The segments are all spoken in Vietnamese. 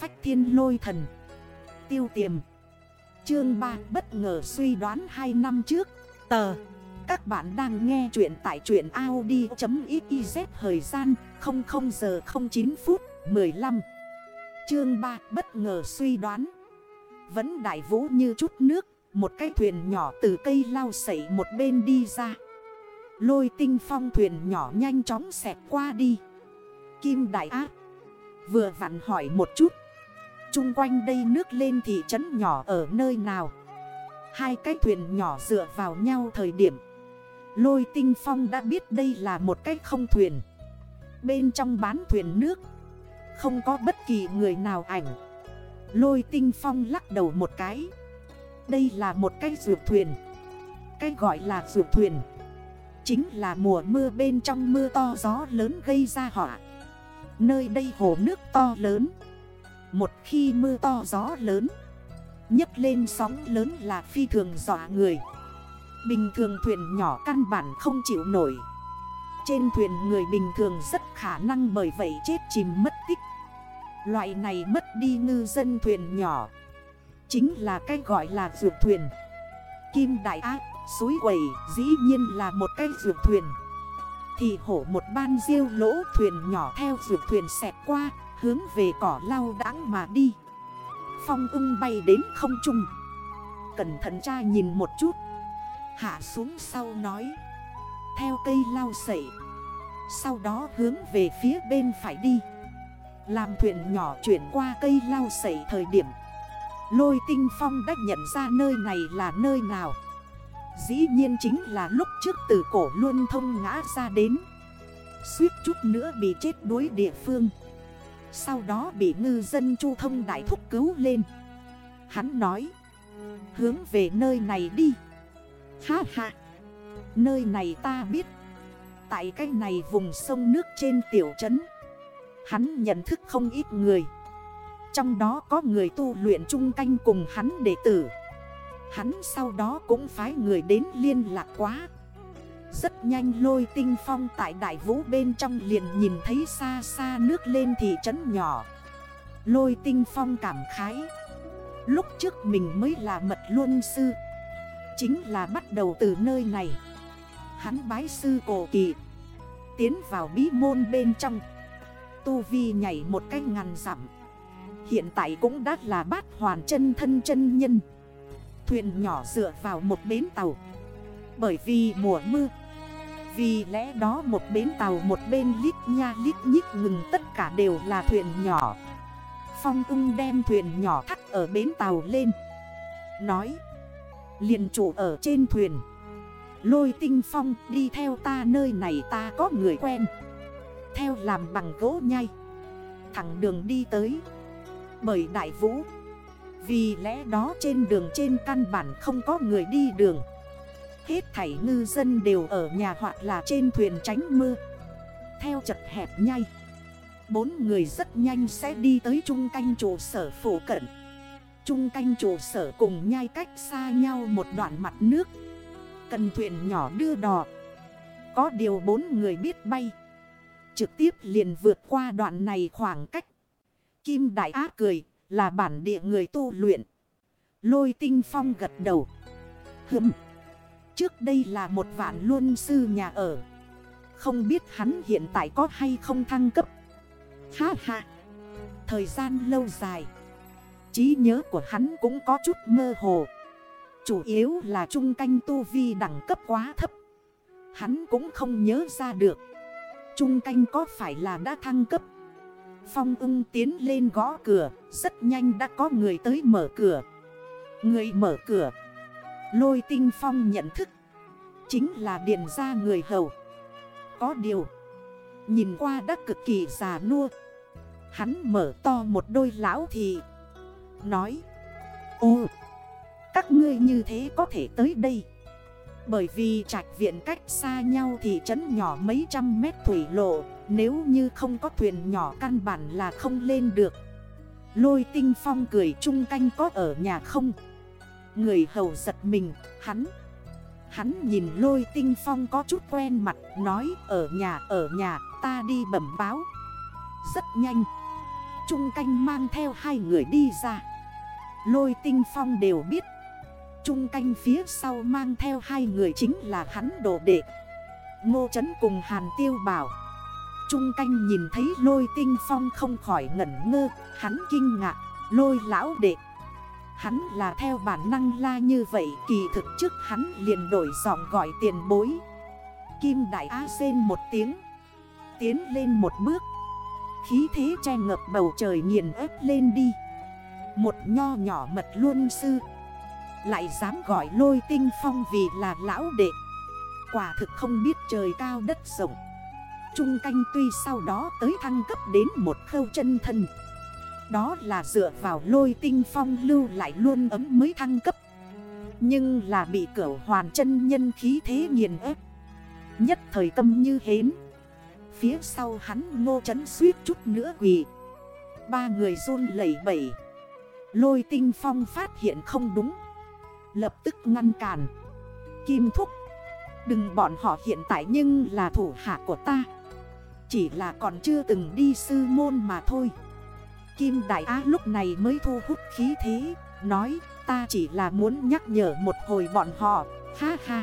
phách thiên lôi thần. Tiêu tiềm. Chương 3 bất ngờ suy đoán 2 năm trước. Tờ. Các bạn đang nghe chuyện tại chuyện Audi.xyz Thời gian 00 giờ 09 phút 15 Chương 3 bất ngờ suy đoán. Vẫn đại vũ như chút nước, Một cái thuyền nhỏ từ cây lao sẩy một bên đi ra. Lôi tinh phong thuyền nhỏ nhanh chóng xẹt qua đi. Kim Đại Ác Vừa vặn hỏi một chút. Trung quanh đây nước lên thị trấn nhỏ ở nơi nào? Hai cái thuyền nhỏ dựa vào nhau thời điểm. Lôi tinh phong đã biết đây là một cái không thuyền. Bên trong bán thuyền nước, Không có bất kỳ người nào ảnh. Lôi tinh phong lắc đầu một cái. Đây là một cái rượu thuyền. Cái gọi là rượu thuyền Chính là mùa mưa bên trong mưa to gió lớn gây ra họa. Nơi đây hồ nước to lớn. Một khi mưa to gió lớn nhấc lên sóng lớn là phi thường dọa người. Bình thường thuyền nhỏ căn bản không chịu nổi. Trên thuyền người bình thường rất khả năng bởi vậy chết chìm mất tích. Loại này mất đi ngư dân thuyền nhỏ Chính là cái gọi là ruột thuyền. Kim Đại Ác, suối quẩy dĩ nhiên là một cái ruột thuyền. Thì hổ một ban diêu lỗ thuyền nhỏ theo vượt thuyền xẹt qua Hướng về cỏ lau đãng mà đi. Phong ưng bay đến không trung. Cẩn thận cha nhìn một chút. Hạ xuống sau nói. Theo cây lau sẩy. Sau đó hướng về phía bên phải đi. Làm thuyền nhỏ chuyển qua cây lau sẩy thời điểm. Lôi tinh phong đã nhận ra nơi này là nơi nào. Dĩ nhiên chính là lúc trước từ cổ luôn thông ngã ra đến. Suýt chút nữa bị chết đuối địa phương. Sau đó bị ngư dân chu thông đại thúc cứu lên. Hắn nói, Hướng về nơi này đi. Ha ha. Nơi này ta biết. Tại cái này vùng sông nước trên tiểu trấn, Hắn nhận thức không ít người. Trong đó có người tu luyện chung canh cùng hắn đệ tử. Hắn sau đó cũng phái người đến liên lạc quá. Rất nhanh lôi tinh phong tại đại vũ bên trong liền nhìn thấy xa xa nước lên thị trấn nhỏ. Lôi tinh phong cảm khái. Lúc trước mình mới là mật luân sư. Chính là bắt đầu từ nơi này. Hắn bái sư cổ kỳ Tiến vào bí môn bên trong. Tu Vi nhảy một cách ngàn dặm. Hiện tại cũng đã là bát hoàn chân thân chân nhân. Thuyền nhỏ dựa vào một bến tàu. Bởi vì mùa mưa vì lẽ đó một bến tàu một bên lít nha lít nhít ngừng tất cả đều là thuyền nhỏ. Phong ung đem thuyền nhỏ thắt ở bến tàu lên. Nói, liền chủ ở trên thuyền. Lôi tinh phong đi theo ta nơi này ta có người quen. Theo làm bằng gỗ nhay Thẳng đường đi tới. Bởi đại vũ, vì lẽ đó trên đường trên căn bản không có người đi đường. Hết thảy ngư dân đều ở nhà hoặc là trên thuyền tránh mưa. Theo chật hẹp nhay Bốn người rất nhanh sẽ đi tới trung canh trụ sở phổ cận. Trung canh trụ sở cùng nhai cách xa nhau một đoạn mặt nước. Cần thuyền nhỏ đưa đò. Có điều bốn người biết bay. Trực tiếp liền vượt qua đoạn này khoảng cách. Kim Đại Á cười, là bản địa người tu luyện. Lôi tinh phong gật đầu. Hừm. Trước đây là một vạn luân sư nhà ở. Không biết hắn hiện tại có hay không thăng cấp. Ha ha. Thời gian lâu dài. Trí nhớ của hắn cũng có chút mơ hồ. Chủ yếu là trung canh tu vi đẳng cấp quá thấp. Hắn cũng không nhớ ra được. Trung canh có phải là đã thăng cấp? Phong ưng tiến lên gõ cửa, Rất nhanh đã có người tới mở cửa. Người mở cửa Lôi tinh phong nhận thức. Chính là điện ra người hầu. Có điều, Nhìn qua đã cực kỳ già nua. Hắn mở to một đôi lão thì Nói, Ô, Các ngươi như thế có thể tới đây? Bởi vì trạch viện cách xa nhau thì trấn nhỏ mấy trăm mét thủy lộ, nếu như không có thuyền nhỏ căn bản là không lên được. Lôi tinh phong cười chung canh có ở nhà không? Người hầu giật mình, Hắn. Hắn nhìn lôi tinh phong có chút quen mặt, Nói, ở nhà ở nhà, ta đi bẩm báo. Rất nhanh. Trung canh mang theo hai người đi ra. Lôi tinh phong đều biết. Trung canh phía sau mang theo hai người chính là hắn đồ đệ. Ngô Trấn cùng Hàn Tiêu bảo. Trung canh nhìn thấy lôi tinh phong không khỏi ngẩn ngơ, Hắn kinh ngạc, lôi lão đệ Hắn là theo bản năng la như vậy, Kỳ thực trước hắn liền đổi giọng gọi tiền bối. Kim Đại Á xên một tiếng, Tiến lên một bước. Khí thế che ngập bầu trời nghiền ép lên đi. Một nho nhỏ mật luôn sư Lại dám gọi lôi tinh phong vì là lão đệ. Quả thực không biết trời cao đất rộng. Trung canh tuy sau đó tới thăng cấp đến một khâu chân thân. Đó là dựa vào lôi tinh phong lưu lại luôn ấm mới thăng cấp. Nhưng là bị cửu hoàn chân nhân khí thế nghiền ép. Nhất thời tâm như hến. Phía sau hắn ngô chấn suýt chút nữa quỳ. Ba người run lẩy bẩy. Lôi tinh phong phát hiện không đúng. Lập tức ngăn cản. Kim thúc. Đừng bọn họ hiện tại nhưng là thủ hạ của ta. Chỉ là còn chưa từng đi sư môn mà thôi. Kim Đại Á lúc này mới thu hút khí thế, Nói, ta chỉ là muốn nhắc nhở một hồi bọn họ. Ha ha.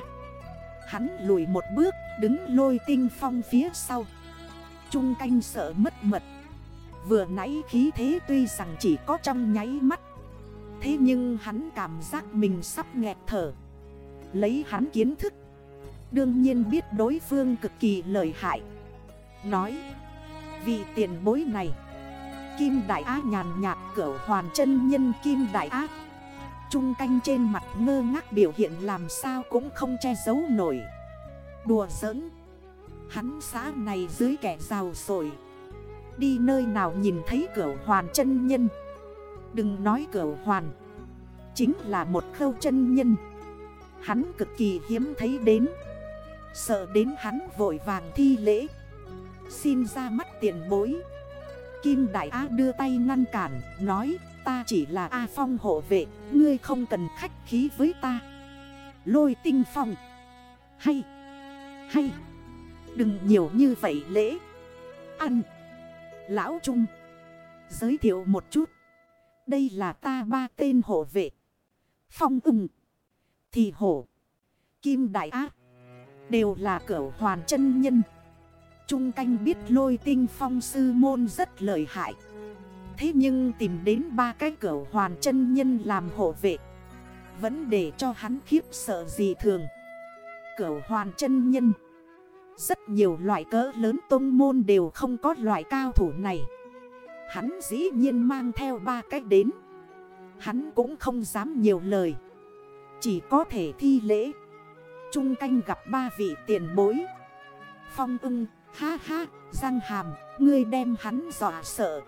Hắn lùi một bước, đứng lôi tinh phong phía sau. Trung canh sợ mất mật. Vừa nãy khí thế tuy rằng chỉ có trong nháy mắt, Thế nhưng hắn cảm giác mình sắp nghẹt thở. Lấy hắn kiến thức, Đương nhiên biết đối phương cực kỳ lợi hại. Nói, Vì tiền bối này Kim Đại Á nhàn nhạt cỡ hoàn chân nhân Kim Đại Á. Trung canh trên mặt ngơ ngác biểu hiện làm sao cũng không che giấu nổi. Đùa giỡn. Hắn xã này dưới kẻ giàu sổi. Đi nơi nào nhìn thấy cỡ hoàn chân nhân? Đừng nói cỡ hoàn. Chính là một khâu chân nhân. Hắn cực kỳ hiếm thấy đến. Sợ đến hắn vội vàng thi lễ. Xin ra mắt tiền bối. Kim Đại Á đưa tay ngăn cản, Nói, ta chỉ là A Phong hộ vệ, Ngươi không cần khách khí với ta. Lôi tinh phong, Hay Hay, Đừng nhiều như vậy lễ. Ăn, Lão Trung, Giới thiệu một chút. Đây là ta ba tên hộ vệ. Phong ưng, Thì hổ, Kim Đại Ác Đều là cỡ hoàn chân nhân. Trung canh biết lôi tinh phong sư môn rất lợi hại. Thế nhưng tìm đến ba cái cửa hoàn chân nhân làm hộ vệ. Vẫn để cho hắn khiếp sợ gì thường. Cửa hoàn chân nhân. Rất nhiều loại cỡ lớn tôn môn đều không có loại cao thủ này. Hắn dĩ nhiên mang theo ba cách đến. Hắn cũng không dám nhiều lời. Chỉ có thể thi lễ. Trung canh gặp ba vị tiền bối. Phong ưng, ha ha, răng hàm, ngươi đem hắn dọa sợ.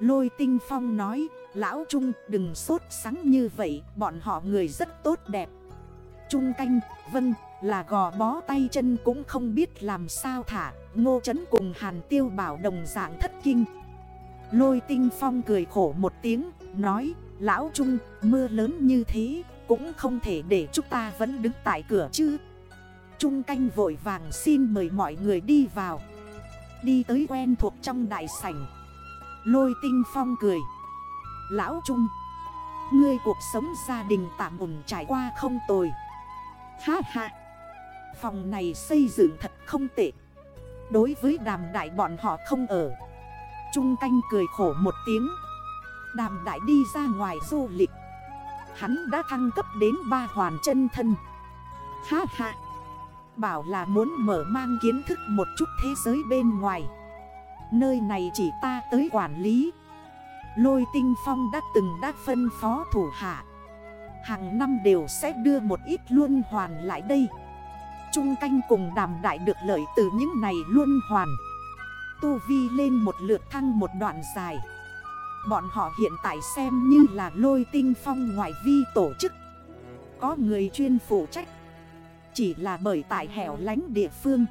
Lôi tinh phong nói, lão Trung đừng sốt sáng như vậy, bọn họ người rất tốt đẹp. Trung canh, vâng, là gò bó tay chân cũng không biết làm sao thả. Ngô chấn cùng hàn tiêu bảo đồng dạng thất kinh. Lôi tinh phong cười khổ một tiếng Nói lão trung mưa lớn như thế Cũng không thể để chúng ta vẫn đứng tại cửa chứ. Trung canh vội vàng xin mời mọi người đi vào. Đi tới quen thuộc trong đại sảnh. Lôi tinh phong cười. Lão Trung, Ngươi cuộc sống gia đình tạm ổn trải qua không tồi. Ha ha. Phòng này xây dựng thật không tệ. Đối với đàm đại bọn họ không ở. Trung canh cười khổ một tiếng. Đàm đại đi ra ngoài du lịch. Hắn đã thăng cấp đến ba hoàn chân thân. Ha ha. Bảo là muốn mở mang kiến thức một chút thế giới bên ngoài. Nơi này chỉ ta tới quản lý. Lôi tinh phong đã từng đã phân phó thủ hạ. Hàng năm đều sẽ đưa một ít luôn hoàn lại đây. Trung canh cùng đàm đại được lợi từ những này luôn hoàn. Tu Vi lên một lượt thăng một đoạn dài. Bọn họ hiện tại xem như là lôi tinh phong ngoại vi tổ chức. Có người chuyên phụ trách chỉ là bởi tại hẻo lánh địa phương.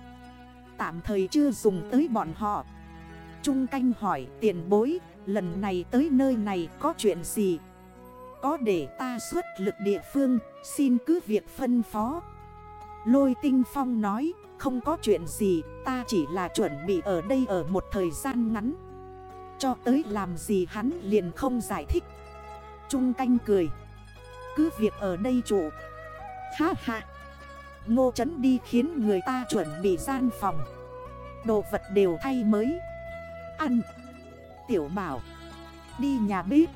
Tạm thời chưa dùng tới bọn họ. Trung canh hỏi, tiền bối, Lần này tới nơi này có chuyện gì? Có để ta xuất lực địa phương, Xin cứ việc phân phó. Lôi tinh phong nói, Không có chuyện gì, Ta chỉ là chuẩn bị ở đây ở một thời gian ngắn. Cho tới làm gì hắn liền không giải thích. Trung canh cười, Cứ việc ở đây chủ. Ha ha. Ngô Trấn đi khiến người ta chuẩn bị gian phòng. Đồ vật đều thay mới. Ăn. Tiểu bảo. Đi nhà bếp.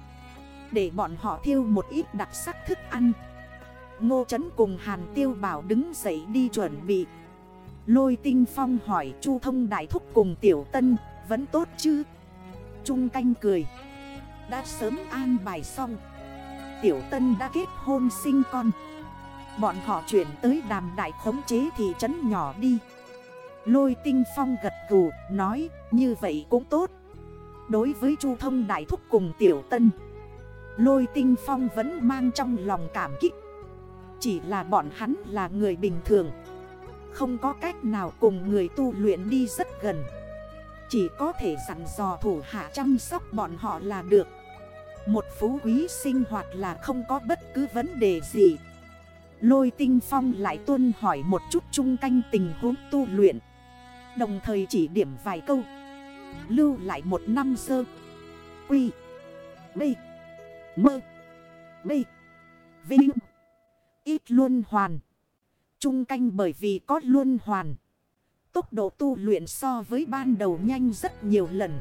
Để bọn họ thiêu một ít đặc sắc thức ăn. Ngô Trấn cùng Hàn Tiêu Bảo đứng dậy đi chuẩn bị. Lôi tinh phong hỏi Chu thông đại thúc cùng Tiểu Tân, Vẫn tốt chứ? Trung canh cười, Đã sớm an bài xong. Tiểu Tân đã kết hôn sinh con. Bọn họ chuyển tới đàm đại khống chế thị trấn nhỏ đi. Lôi tinh phong gật gù, nói, như vậy cũng tốt. Đối với Chu thông đại thúc cùng Tiểu Tân, Lôi tinh phong vẫn mang trong lòng cảm kích. Chỉ là bọn hắn là người bình thường, Không có cách nào cùng người tu luyện đi rất gần. Chỉ có thể dặn dò thủ hạ chăm sóc bọn họ là được. Một phú quý sinh hoạt là không có bất cứ vấn đề gì. Lôi tinh phong lại tuân hỏi một chút chung canh tình huống tu luyện. Đồng thời chỉ điểm vài câu. Lưu lại một năm sơ. Quy. B Mơ. B Vinh. Ít luân hoàn. Trung canh bởi vì có luân hoàn. Tốc độ tu luyện so với ban đầu nhanh rất nhiều lần.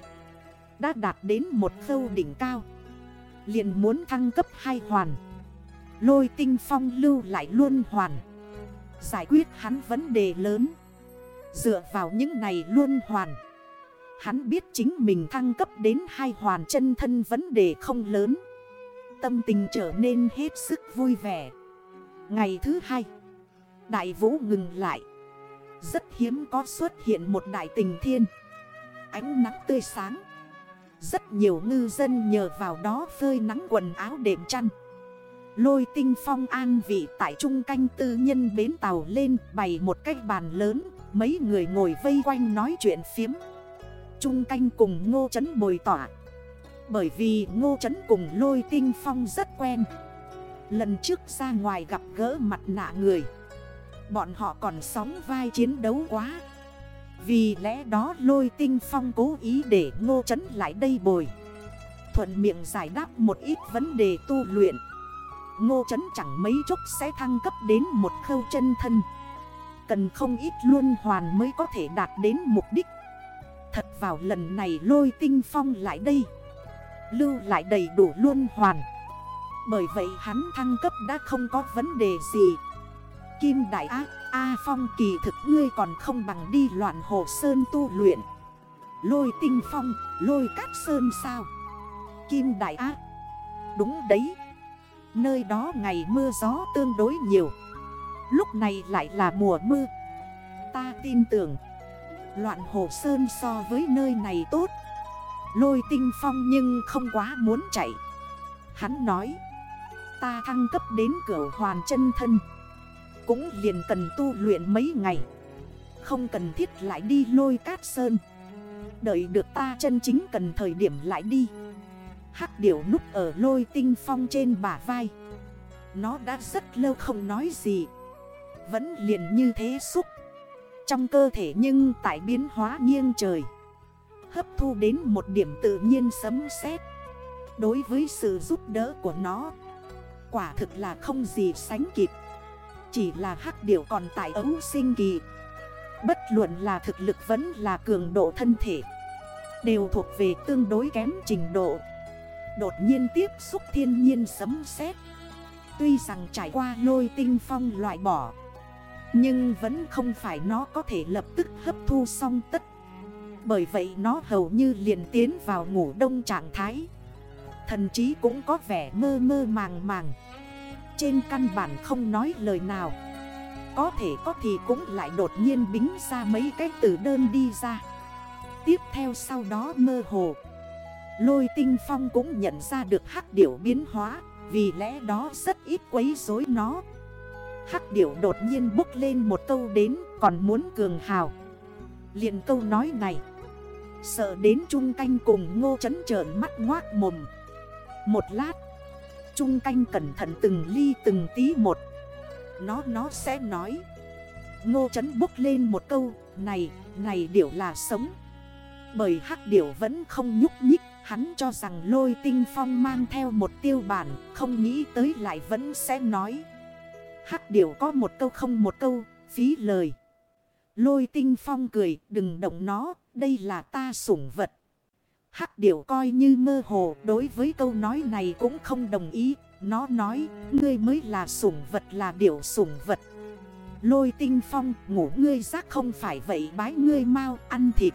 Đã đạt đến một khâu đỉnh cao. Liền muốn thăng cấp hai hoàn. Lôi tinh phong lưu lại luôn hoàn. Giải quyết hắn vấn đề lớn. Dựa vào những này luôn hoàn. Hắn biết chính mình thăng cấp đến hai hoàn chân thân vấn đề không lớn. Tâm tình trở nên hết sức vui vẻ. Ngày thứ hai, Đại vũ ngừng lại. Rất hiếm có xuất hiện một đại tình thiên. Ánh nắng tươi sáng. Rất nhiều ngư dân nhờ vào đó phơi nắng quần áo đệm chăn. Lôi tinh phong an vị tại trung canh tư nhân bến tàu lên, bày một cái bàn lớn, Mấy người ngồi vây quanh nói chuyện phiếm. Trung canh cùng ngô chấn bồi tỏa. Bởi vì ngô chấn cùng lôi tinh phong rất quen. Lần trước ra ngoài gặp gỡ mặt nạ người. Bọn họ còn sóng vai chiến đấu quá. Vì lẽ đó lôi tinh phong cố ý để ngô chấn lại đây bồi. Thuận miệng giải đáp một ít vấn đề tu luyện. Ngô chấn chẳng mấy chốc sẽ thăng cấp đến một khâu chân thân. Cần không ít luôn hoàn mới có thể đạt đến mục đích. Thật vào lần này lôi tinh phong lại đây. Lưu lại đầy đủ luôn hoàn. Bởi vậy hắn thăng cấp đã không có vấn đề gì. Kim Đại Á A Phong kỳ thực ngươi còn không bằng đi loạn hồ sơn tu luyện. Lôi tinh phong, lôi cát sơn sao? Kim Đại Á Đúng đấy. Nơi đó ngày mưa gió tương đối nhiều. Lúc này lại là mùa mưa. Ta tin tưởng, Loạn hồ sơn so với nơi này tốt. Lôi tinh phong nhưng không quá muốn chạy. Hắn nói, Ta thăng cấp đến cửa hoàn chân thân, Cũng liền cần tu luyện mấy ngày. Không cần thiết lại đi lôi cát sơn. Đợi được ta chân chính cần thời điểm lại đi. Hắc điểu núp ở lôi tinh phong trên bả vai. Nó đã rất lâu không nói gì. Vẫn liền như thế xúc. Trong cơ thể nhưng tại biến hóa nghiêng trời. Hấp thu đến một điểm tự nhiên sấm sét. Đối với sự giúp đỡ của nó, Quả thực là không gì sánh kịp. Chỉ là hắc điểu còn tại ấu sinh kỳ. Bất luận là thực lực vẫn là cường độ thân thể, Đều thuộc về tương đối kém trình độ. Đột nhiên tiếp xúc thiên nhiên sấm sét. Tuy rằng trải qua lôi tinh phong loại bỏ, Nhưng vẫn không phải nó có thể lập tức hấp thu xong tất. Bởi vậy nó hầu như liền tiến vào ngủ đông trạng thái. Thần trí cũng có vẻ mơ mơ màng màng. Trên căn bản không nói lời nào. Có thể có thì cũng lại đột nhiên bính ra mấy cái từ đơn đi ra. Tiếp theo sau đó mơ hồ. Lôi tinh phong cũng nhận ra được hắc điểu biến hóa Vì lẽ đó rất ít quấy rối nó. Hắc điểu đột nhiên bốc lên một câu đến Còn muốn cường hào. Liền câu nói này Sợ đến Trung Canh cùng ngô chấn trởn mắt ngoác mồm. Một lát Trung Canh cẩn thận từng ly từng tí một. Nó nó sẽ nói. Ngô chấn bốc lên một câu Này, này điểu là sống. Bởi hắc điểu vẫn không nhúc nhích. Hắn cho rằng lôi tinh phong mang theo một tiêu bản, Không nghĩ tới lại vẫn sẽ nói. Hắc điểu có một câu không một câu, Phí lời. Lôi tinh phong cười, đừng động nó, Đây là ta sủng vật. Hắc điểu coi như mơ hồ, Đối với câu nói này cũng không đồng ý. Nó nói, Ngươi mới là sủng vật là điểu sủng vật. Lôi tinh phong, ngủ ngươi giác không phải vậy, bái ngươi mau ăn thịt.